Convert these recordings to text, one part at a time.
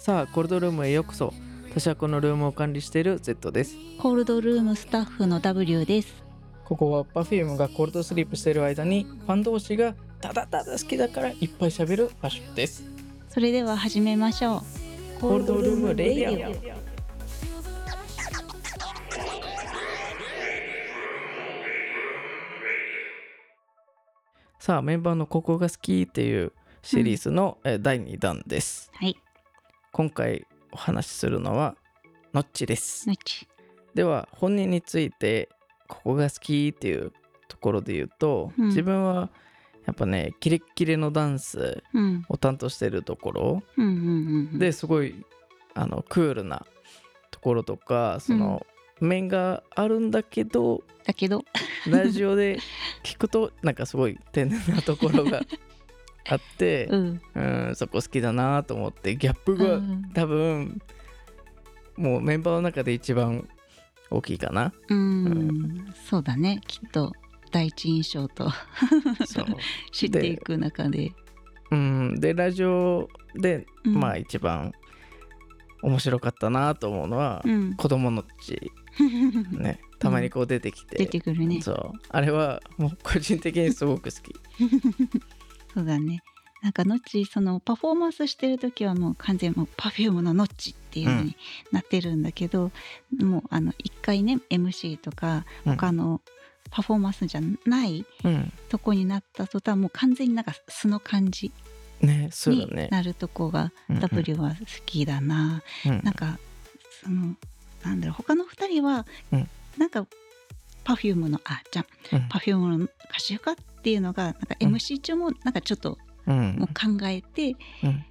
さあコールドルームへようこそ。私はこのルームを管理している Z です。コールドルームスタッフの W です。ここは Perfume がコールドスリープしている間にファン同士がただただ好きだからいっぱい喋る場所です。それでは始めましょう。コールドルームレイディオさあメンバーのここが好きっていうシリーズの、えー第2弾です。はい、今回お話しするのはノッチです。のち。では本人についてここが好きっていうところで言うと、うん。自分はやっぱねキレッキレのダンスうん、を担当してるところ。うん、うん、うん。、ですごいあのクールなところとかその、面があるんだけどだけど、ラジオで聞くとなんかすごい天然なところが あって、うん、うん、そこ好きだなと思ってギャップうがん、多分もうメンバーの中で一番大きいかな。うん、そうだね。きっと第一印象と 知っていく中で、うん、でラジオで、うん。まあ一番面白かったなと思うのは、うん、子供のっち。ね。たまにこう出てきて、出てくるね。そう。あれはもう個人的にすごく好き そうだね。なんかノッチそのパフォーマンスしてる時はもう完全もうパフュームのノッチっていうのになってるんだけど、もうあの一回ね MC とかうん。他のパフォーマンスじゃないうん。とこになった途端もう完全になんか素の感じねそうだにねなるとこがうんうん。W は好きだな、うん。なんかそのなんだろう他の2人は、うん。なんか Perfume のあじゃん。うん。Perfume の歌手かっていうのがなんか MC 中もなんかちょっとうん。もう考えて、うん。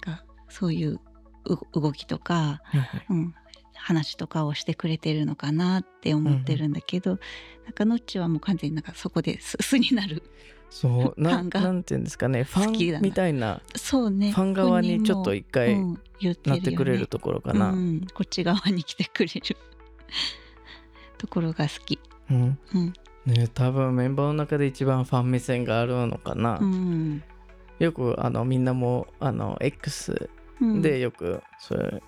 がそういうう動きとか、うん、話とかをしてくれてるのかなって思ってるんだけど、なんかノッチはもう完全になんかそこで素素 になる。そう。ななんていうんですかね。ファンみたいな。そうね。ファン側にちょっと一回うん、言なってくれるところかな、うん、こっち側に来てくれる。ところが好き。うん。うんね多分メンバーの中で一番ファン目線があるのかな、うん。よくあのみんなもあの X うん、でよくそれ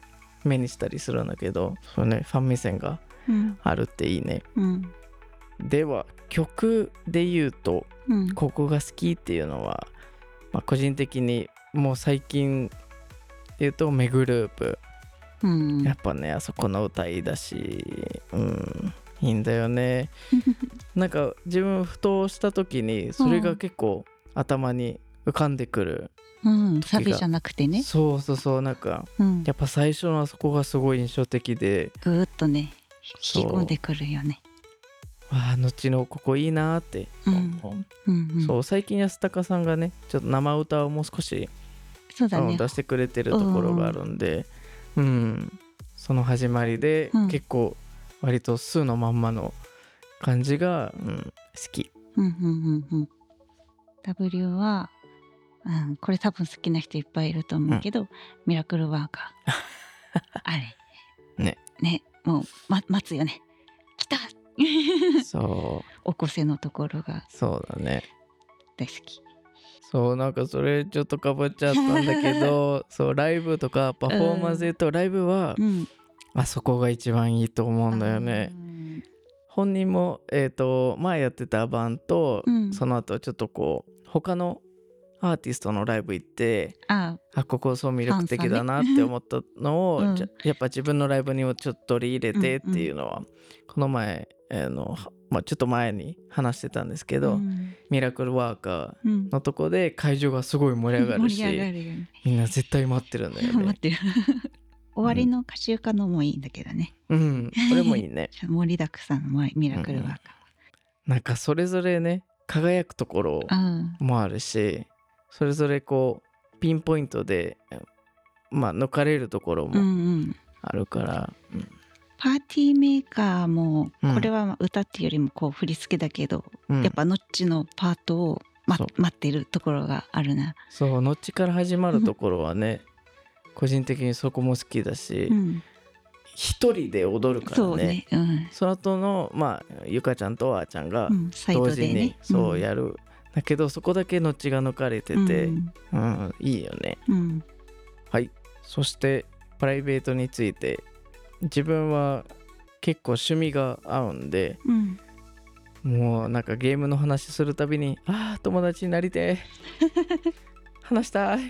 目にしたりするんだけど、それねファン目線がうん。あるっていいね。うん。では曲で言うとうん。ここが好きっていうのは、まあ、個人的にもう最近言うとメグループ。うん。やっぱねあそこの歌いいだしうん。いいんだよね なんか自分ふとした時にそれが結構頭に浮かんでくる、うん、サビじゃなくてね、そうそうそう。なんかうん、やっぱ最初のあそこがすごい印象的で。ぐーっとね引き込んでくるよね。わあ後のここいいなーって。うん。思う、うんうん、そう最近安高さんがねちょっと生歌をもう少しそうだね。出してくれてるところがあるんで、うん、その始まりでうん。結構割と数のまんまの感じが、うん、好き。うんうんうんうん。W は、うん、これ多分好きな人いっぱいいると思うけど、ミラクルワーカー。あれ。ね。ね、もう、ま、待つよね。来た そうおこせのところがそうだね。大好き。そうなんかそれちょっとかぶっちゃったんだけど そうライブとかパフォーマンスで言うとライブは、うん。あそこが一番いいと思うんだよね。本人も、えー、と前やってたバンと、うんその後ちょっとこう他のアーティストのライブ行ってああここそう魅力的だなって思ったのを、うんやっぱ自分のライブにもちょっと取り入れてっていうのは、この前あの、まあ、ちょっと前に話してたんですけあ。ど、うんミラクルワーカうんーのとこで会場がすごい盛り上がるし 盛り上がるよね。みんな絶対待ってるんだよね 待。ってる。終わりの歌集家のもいいんだけどね。うん、これもいいね。盛りだくさんのミラクルワーカなんかそれぞれね輝くところー。うん。もあるしそれぞれこうピンポイントでまあ抜かれるところうんもうん。あるから、うんパーティーメーカーもうんこれは歌っていうよりもこう振り付けだけど、うんやっぱノッチのパートを、ま待ってるところがあるな。そうのっちから始まるところはね個人的にそこも好きだしうん、一、人で踊るからそうね。ね。うん。その後のまあゆかちゃんとあーちゃんが同時に。そうやる、だけどそこだけのっちが抜かれてて、うん。うんいいよね。うん。はい。そしてプライベートについて自分は結構趣味が合うんでうん。もうなんかゲームの話するたびにああ友達になりてえ 話したい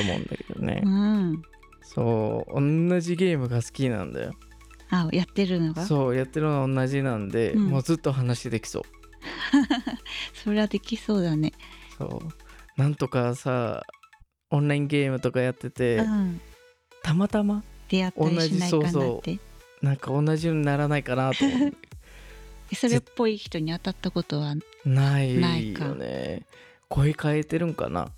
って思うんだけどね。うん。そう同じゲームが好きなんだよ。あやってるのが？そそうやってるのは同じなんで、うん。もうずっと話できそう。れはできそうだね。そう。なんとかさオンラインゲームとかやってて、うん。たまたま出会ったりしないかなって。同じなんか同じようにならないかなと思う。えそれっぽい人に当たったことはないないか？よね声変えてるんかな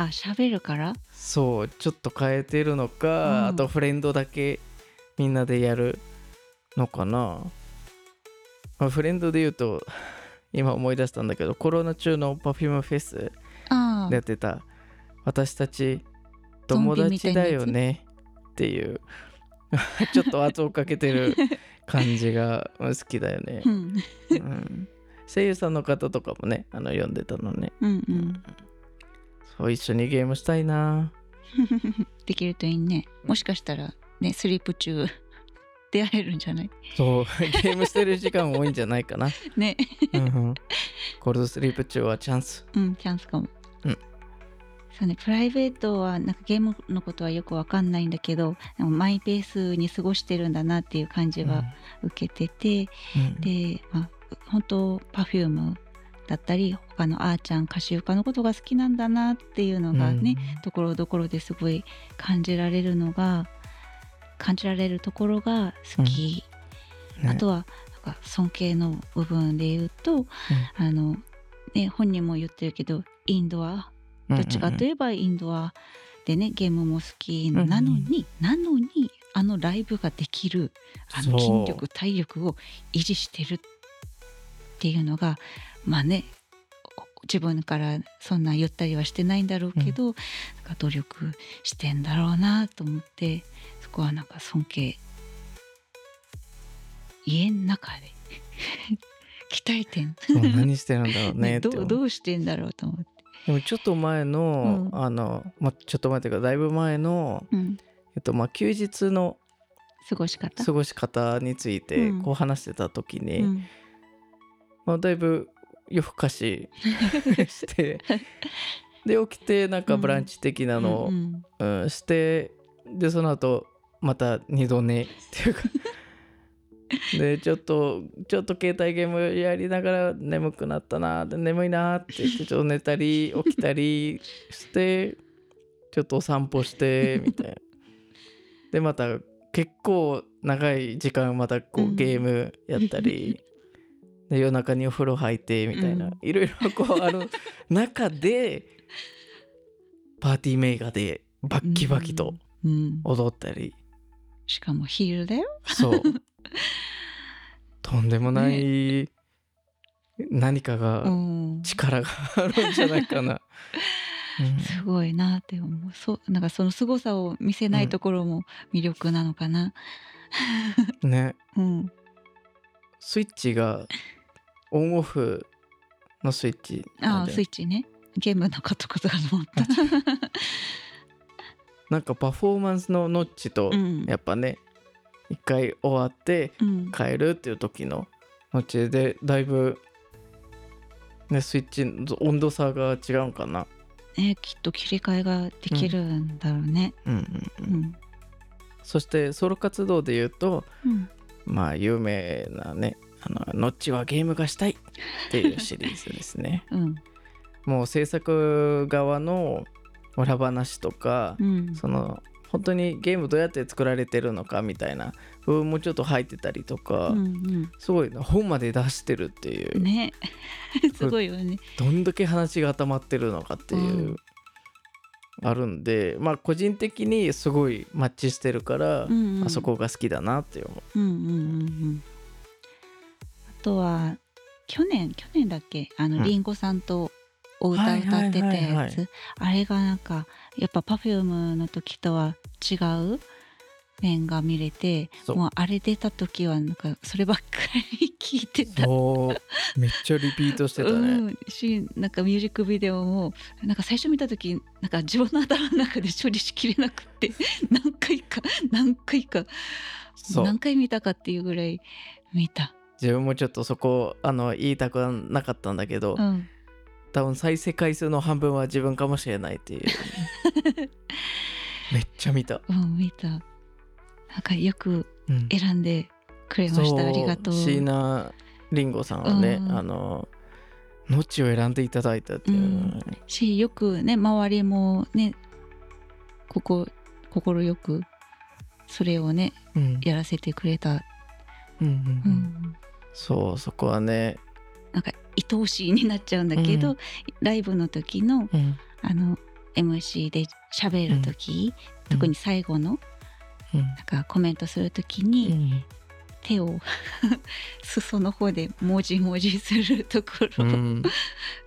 あ喋るから？そうちょっと変えてるのか、うん。あとフレンドだけみんなでやるのかな、まあフレンドで言うと今思い出したんだけどコロナ中の Perfume フェスあでやってた。私たち友達だよねっていう。ちょっと圧をかけてる 感じが好きだよね。う、ん。うん、声優さんの方とかもねあの読んでたのね。うんうんそう一緒にゲームしたいな。できるといいね。もしかしたらねスリープ中 出会えるんじゃない？そうゲームしてる時間多いんじゃないかな、ね。うんうん、コールドスリープ中はチャンス。うんチャンスかも、うん。そうねプライベートはなんかゲームのことはよくわかんないんだけどマイペースに過ごしてるんだなっていう感じは受けてて、うん。で、まあ、本当 Perfume だったり他のあーちゃん歌手歌のことが好きなんだなっていうのがね、ところどころですごい感じられるのが感じられるところが好き、うん。ね。あとはなんか尊敬の部分で言うと、あのね本人も言ってるけどインドアどっちかといえばインドアでねゲームも好きうんうん。なのに、なのにあのライブができるあの筋力体力を維持してるっていうのがまあね自分からそんな言ったりはしてないんだろうけど、なんか努力してんだろうなと思ってそこはなんか尊敬。家の中で。鍛えてん、何してるんだろうね どどうしてんだろうと思って。でもちょっと前の、うん。あの、まあ、ちょっと前というかだいぶ前の、うん、えっとまあ、休日の過ごし方？過ごし方についてうん。こう話してた時に、うん。まあ、だいぶ夜更かし してで起きてなんかブランチ的なのを、うんうん。してでその後また二度寝っていうか。でちょっとちょっと携帯ゲームやりながら眠くなったなで眠いなって言ってちょっと寝たり起きたりしてちょっとお散歩してみたいな。でまた結構長い時間またこううん。ゲームやったり、で夜中にお風呂入ってみたいな、うん。いろいろこうある 中でパーティーメーカーでバッキバキとうん、踊ったり、しかもヒールだよ。そう。とんでもない何かうがん、力があるんじゃないかな。すごいなって思う。そうなんかその凄さを見せないところも魅力なのかな。うんね。うん、スイッチがオンオフのスイッチなああスイッチね。ゲームのことことかと思った。なんかパフォーマンスのノッチとうんやっぱね一回終わってうん、変えるっていう時のノッチでだいぶねスイッチの温度差が違うんかな。ねきっと切り替えができるんだろうね。うんうんううんん、そしてソロ活動で言うとうん、まあ有名なねあの「ノッチはゲームがしたい」っていうシリーズですね。うん、もう制作側の裏話とか、うん、その本当にゲームどうやって作られてるのかみたいな部分もちょっと入ってたりとか、うん、すごい本まで出してるっていう。う、ん、ね、すごいよね。どんだけ話が溜まってるのかっていう、うん。あるんでまあ個人的にすごいマッチしてるから、うんうん。あそこが好きだなって思う。うんうんうんうん。あとは去年去年だっけ？あうん。のりんごさんとお歌歌ってたやつ。あれがなんかやっぱ Perfume の時とは違う面が見れてもうあれ出た時はなんかそればっかり聞いてた。めっちゃリピートしてたね、うん、しなんかミュージックビデオもなんか最初見た時なんか自分の頭の中で処理しきれなくって 何回か何回か何回見たかっていうぐらい見た。自分もちょっとそこあの言いたくはなかったんだけど、うん、多分再生回数の半分は自分かもしれないっていう。めっちゃ見た、うん、見た。なんかよくうん、選んでくれました。ありがとう。椎名林檎さんはね、うん。あの「のち」を選んでいただいたっていう。のはね、しよくね周りもねここ心よくそれをねうん。やらせてくれた、うんうんううんん、そうそこはね、なんか愛おしいになっちゃうんだけど、うん。ライブの時のうん。あの MC で喋る時、特に最後のうん。なんかコメントする時うに、ん。手を 裾の方でもじもじするところ、うん。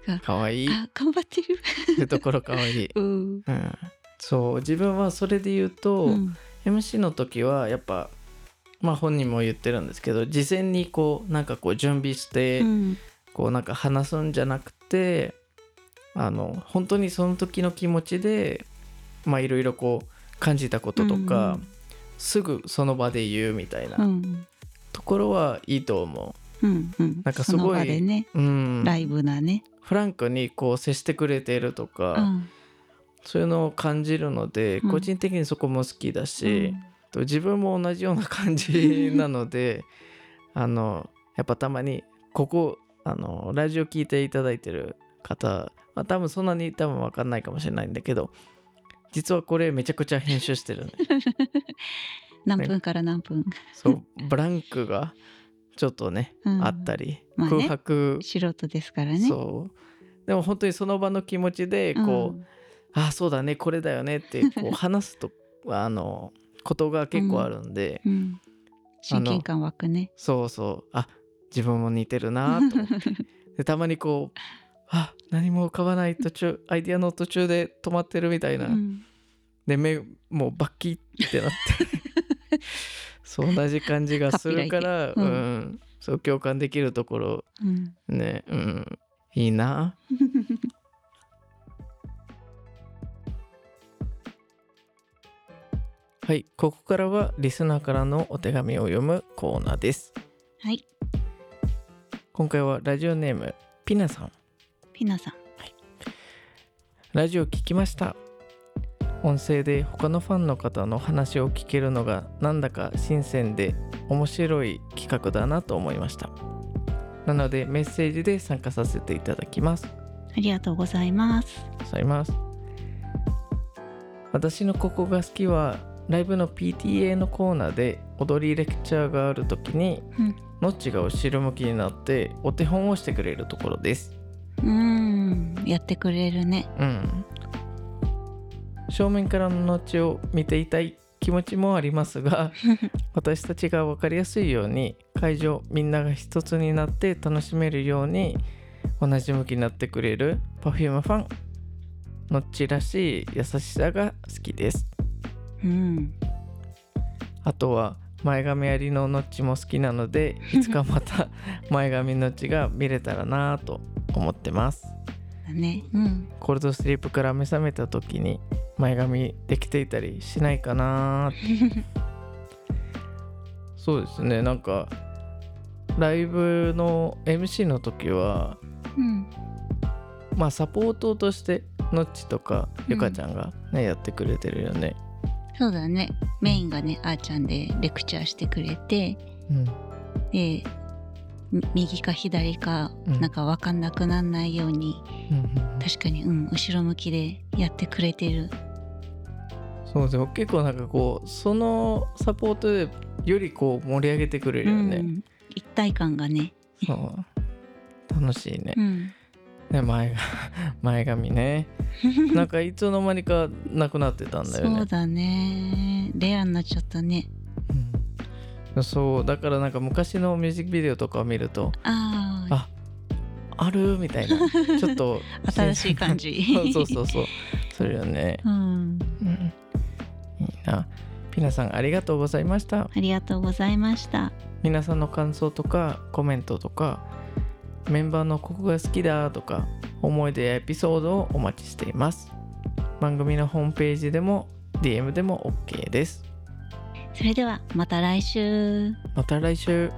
がかわいい。っあ頑張ってる。ていうところかわいい、うん。うん、そう自分はそれで言うと、うん。MC の時はやっぱまあ本人も言ってるんですけど事前にこうなんかこう準備して、うん。こうなんか話すんじゃなくてあの本当にその時の気持ちでまあいろいろこう感じたこととか、うんすぐその場で言うみたいなうん。ところはいいと思う。んうん、なんかすごいね。う。うん、ライブなね。フランクにこう接してくれているとか、うん。そういうのを感じるので、うん。個人的にそこも好きだし、うんと自分も同じような感じなのであのやっぱたまにここあのラジオ聞いていただいてる方、まあ、多分そんなに多分分かんないかもしれないんだけど実はこれめちゃくちゃ編集してるね。何分から何分、そうブランクがちょっとね、うん。あったり、まあね空白、素人ですからね。そう。でも本当にその場の気持ちでこう、ああそうだねこれだよねってこう 話すとあのことが結構あるんで、うん、うん。親近感湧くね。そうそう。あ自分も似てるなと思って。でたまにこうあ何も浮かばない途中アイディアの途中で止まってるみたいな、うん。で目もうバッキッってなって。そう同じ感じがするから、うん。うん。そう共感できるところ。うん。ねうん。いいなはいここからはリスナーからのお手紙を読むコーナーです。はい、今回はラジオネームピナさん。ピナさん。ラジオ聞きました。音声で他のファンの方の話を聞けるのがなんだか新鮮で面白い企画だなと思いました。なのでメッセージで参加させていただきます。ありがとうございます。ありがとうございます。私のここが好きはライブの PTA のコーナーで踊りレクチャーがある時にうん、ノッチが後ろ向きになってお手本をしてくれるところです。うん、やってくれるね。うん。正面からのノッチを見ていたい気持ちもありますが 私たちが分かりやすいように会場みんなが一つになって楽しめるように同じ向きになってくれる Perfume ファンノッチらしい優しさが好きですうん、あとは前髪ありのノッチも好きなので いつかまた前髪ノッチが見れたらなぁと思ってます。だね。うん、コールドスリープから目覚めた時に前髪できていたりしないかなーって。そうですね。なんかライブの MC の時はうん、まあサポートとしてノッチとかゆかちゃんがね、やってくれてるよねそうだね。メインがね、あーちゃんでレクチャーしてくれて、うん。で、み右か左かうん。なんか分かんなくなんないように、うん確かに、うん、後ろ向きでやってくれてる。そうですね結構なんかこうそのサポートでよりこう盛り上げてくれるよね、うん、一体感がね。そう。楽しいね。う、ん、ね前が 前髪ね。なんかいつの間にかなくなってたんだよね。そうだね。レアになっちゃったね。うん。そうだからなんか昔のミュージックビデオとかを見るとああ、あある？みたいな。ちょっと新しい感じ。そうそうそうそう。それよね、うん、うん、いいな。ピ皆さんありがとうございました。ありがとうございました。皆さんの感想とかコメントとかメンバーのここが好きだとか思い出やエピソードをお待ちしています。番組のホームページでも DM でも OK です。それではまた来週。また来週